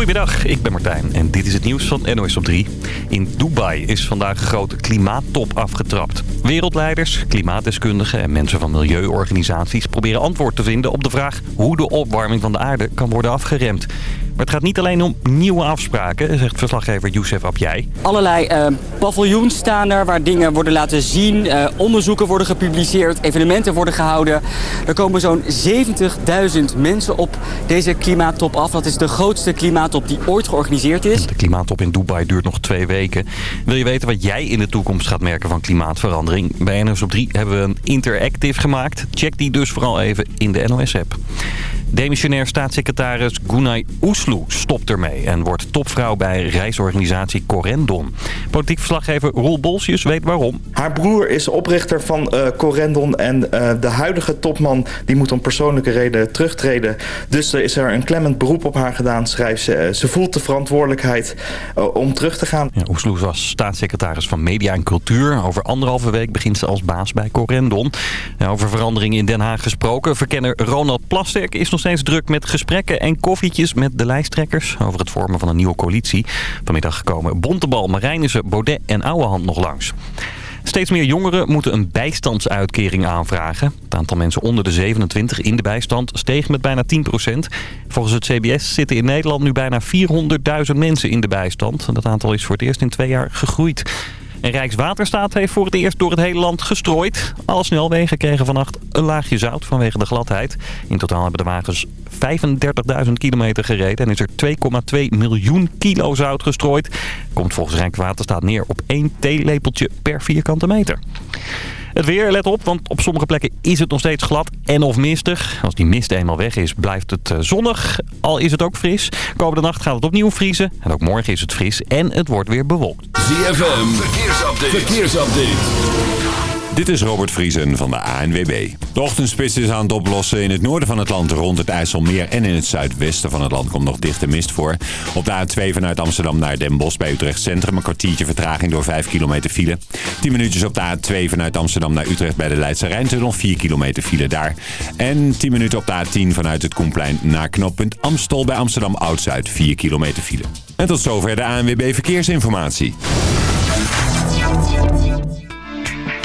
Goedemiddag, ik ben Martijn en dit is het nieuws van NOS op 3. In Dubai is vandaag een grote klimaattop afgetrapt. Wereldleiders, klimaatdeskundigen en mensen van milieuorganisaties proberen antwoord te vinden op de vraag hoe de opwarming van de aarde kan worden afgeremd. Maar het gaat niet alleen om nieuwe afspraken, zegt verslaggever Youssef Abjai. Allerlei uh, paviljoens staan er waar dingen worden laten zien. Uh, onderzoeken worden gepubliceerd, evenementen worden gehouden. Er komen zo'n 70.000 mensen op deze klimaattop af. Dat is de grootste klimaattop die ooit georganiseerd is. De klimaattop in Dubai duurt nog twee weken. Wil je weten wat jij in de toekomst gaat merken van klimaatverandering? Bij NOS op 3 hebben we een interactive gemaakt. Check die dus vooral even in de NOS-app. Demissionair staatssecretaris Gunay Oesloe stopt ermee... en wordt topvrouw bij reisorganisatie Corendon. Politiek verslaggever Roel Bolsjes weet waarom. Haar broer is oprichter van uh, Corendon... en uh, de huidige topman die moet om persoonlijke reden terugtreden. Dus er is er een klemmend beroep op haar gedaan, schrijft ze. Ze voelt de verantwoordelijkheid uh, om terug te gaan. Ja, Oesloe was staatssecretaris van Media en Cultuur. Over anderhalve week begint ze als baas bij Corendon. Ja, over veranderingen in Den Haag gesproken. Verkenner Ronald Plasterk is nog steeds druk met gesprekken en koffietjes met de lijsttrekkers over het vormen van een nieuwe coalitie. Vanmiddag komen Bontebal, Marijnissen, Baudet en Ouwehand nog langs. Steeds meer jongeren moeten een bijstandsuitkering aanvragen. Het aantal mensen onder de 27 in de bijstand steeg met bijna 10% Volgens het CBS zitten in Nederland nu bijna 400.000 mensen in de bijstand. Dat aantal is voor het eerst in twee jaar gegroeid. En Rijkswaterstaat heeft voor het eerst door het hele land gestrooid. Alle snelwegen kregen vannacht een laagje zout vanwege de gladheid. In totaal hebben de wagens 35.000 kilometer gereden en is er 2,2 miljoen kilo zout gestrooid. Komt volgens Rijkswaterstaat neer op één theelepeltje per vierkante meter. Het weer, let op, want op sommige plekken is het nog steeds glad en of mistig. Als die mist eenmaal weg is, blijft het zonnig, al is het ook fris. Komende nacht gaat het opnieuw vriezen en ook morgen is het fris en het wordt weer bewolkt. ZFM. Dit is Robert Vriesen van de ANWB. De ochtendspits is aan het oplossen. In het noorden van het land rond het IJsselmeer en in het zuidwesten van het land komt nog dichte mist voor. Op de A2 vanuit Amsterdam naar Den Bosch bij Utrecht Centrum een kwartiertje vertraging door 5 kilometer file. 10 minuutjes op de A2 vanuit Amsterdam naar Utrecht bij de Leidse Rijntunnel 4 kilometer file daar. En 10 minuten op de A10 vanuit het Koenplein naar knooppunt Amstel bij Amsterdam Oud-Zuid 4 kilometer file. En tot zover de ANWB Verkeersinformatie.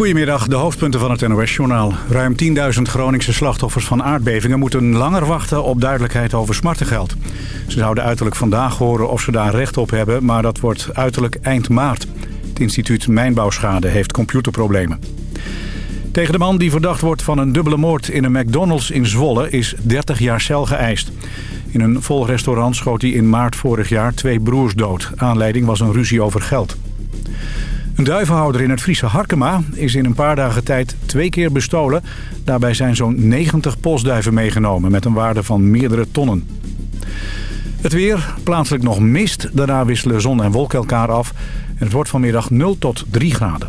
Goedemiddag, de hoofdpunten van het NOS-journaal. Ruim 10.000 Groningse slachtoffers van aardbevingen moeten langer wachten op duidelijkheid over smartengeld. Ze zouden uiterlijk vandaag horen of ze daar recht op hebben, maar dat wordt uiterlijk eind maart. Het instituut Mijnbouwschade heeft computerproblemen. Tegen de man die verdacht wordt van een dubbele moord in een McDonald's in Zwolle is 30 jaar cel geëist. In een vol restaurant schoot hij in maart vorig jaar twee broers dood. Aanleiding was een ruzie over geld. Een duivenhouder in het Friese Harkema is in een paar dagen tijd twee keer bestolen. Daarbij zijn zo'n 90 postduiven meegenomen met een waarde van meerdere tonnen. Het weer, plaatselijk nog mist. Daarna wisselen zon en wolken elkaar af. En het wordt vanmiddag 0 tot 3 graden.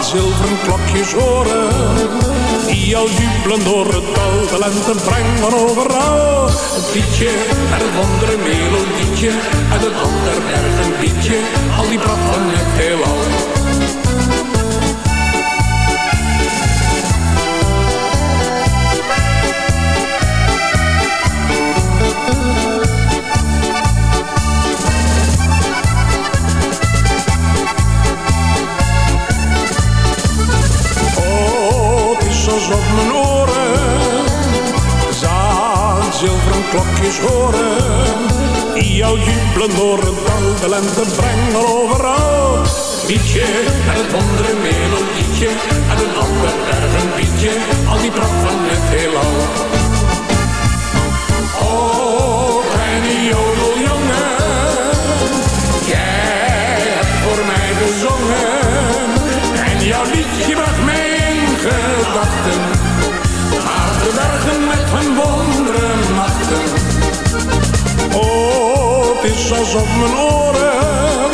zilveren klokjes horen. Die al jubelen door het dal, de lente brengen overal. Het liedje en het wondere melodietje, uit het ander bergen liedje, al die van het heelal. Klokjes horen. Die jou jubelen door het de lente brengen overal. Liedje en het wondere melodietje, en een ander bergen liedje, al die pracht van het heelal. Oh, kleine jodeljongen, jij hebt voor mij gezongen. En jouw liedje bracht mij in gedachten. Naar de bergen met hun wonderen Is alsof mijn oren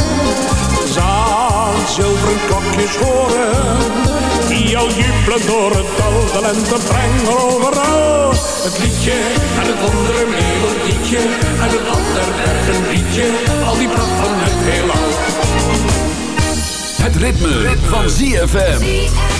zaad zilveren klokjes horen. Die al jubelen door het dal, de lente brengen overal. Het liedje en het wondere melodietje, en het ander liedje, al die pracht van het heelal. Het ritme, van ZFM.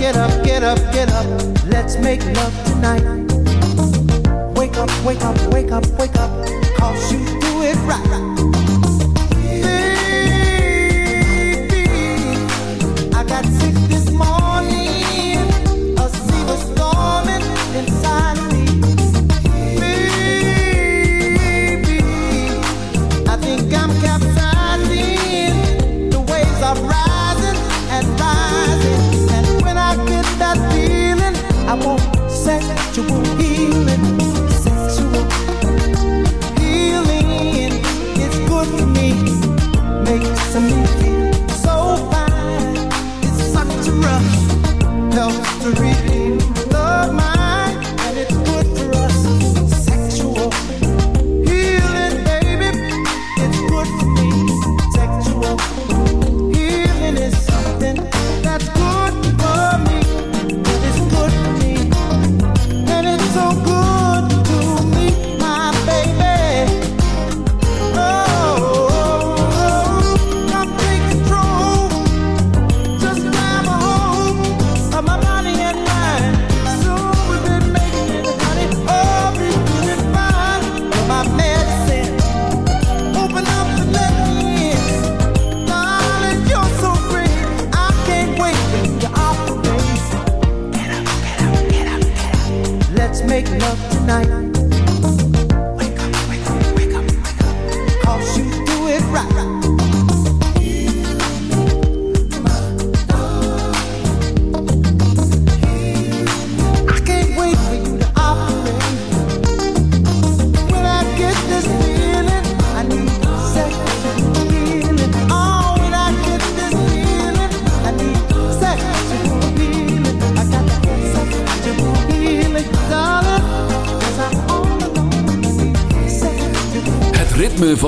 Get up, get up, get up. Let's make love tonight. Wake up, wake up, wake up, wake up. Cause you do it right.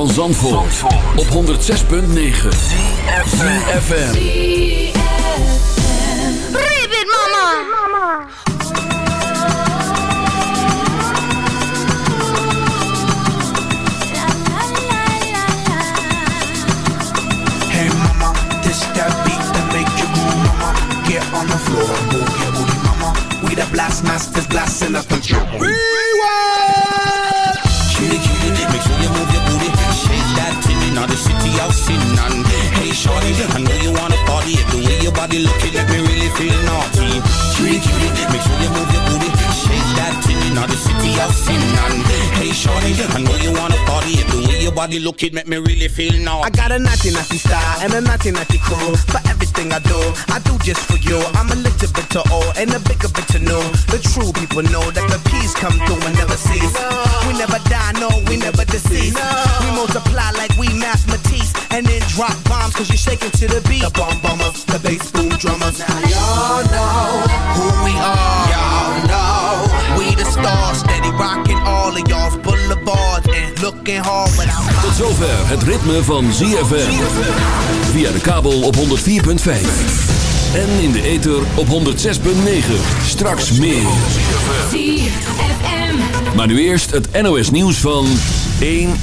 Van Zandvoort, op 106.9 FM. Rip it, mama! Hey mama, this that beat that make you move, mama. Get on the floor, move your booty, mama. We the blast masters, blasting up the drum. Now the city out sitting on. Hey, shorty, I know you wanna party. The way your body looking make me really feel naughty. Cutie, cutie, make sure you move your booty. Shake that titty, now the city out sitting on. Hey, shorty, I know you wanna party. The way your body looking make me really feel naughty. I got a naughty naughty style and a naughty naughty crew. For everything I do, I do just for you. I'm a little bit to all and a bigger bit to know. The true people know that the peace come through and never cease. We never die, no, we never deceive. We multiply like we math Matisse and then drop bombs cause you're shaking to the beat. The bomb bombers, the bass boom drummers. Now y'all know who we are. Y'all know we the stars, steady rocking all of y'all's boulevards and looking hard without Tot zover het ritme van ZFM. Via de kabel op 104.5. En in de ether op 106.9. Straks meer. Maar nu eerst het NOS nieuws van 1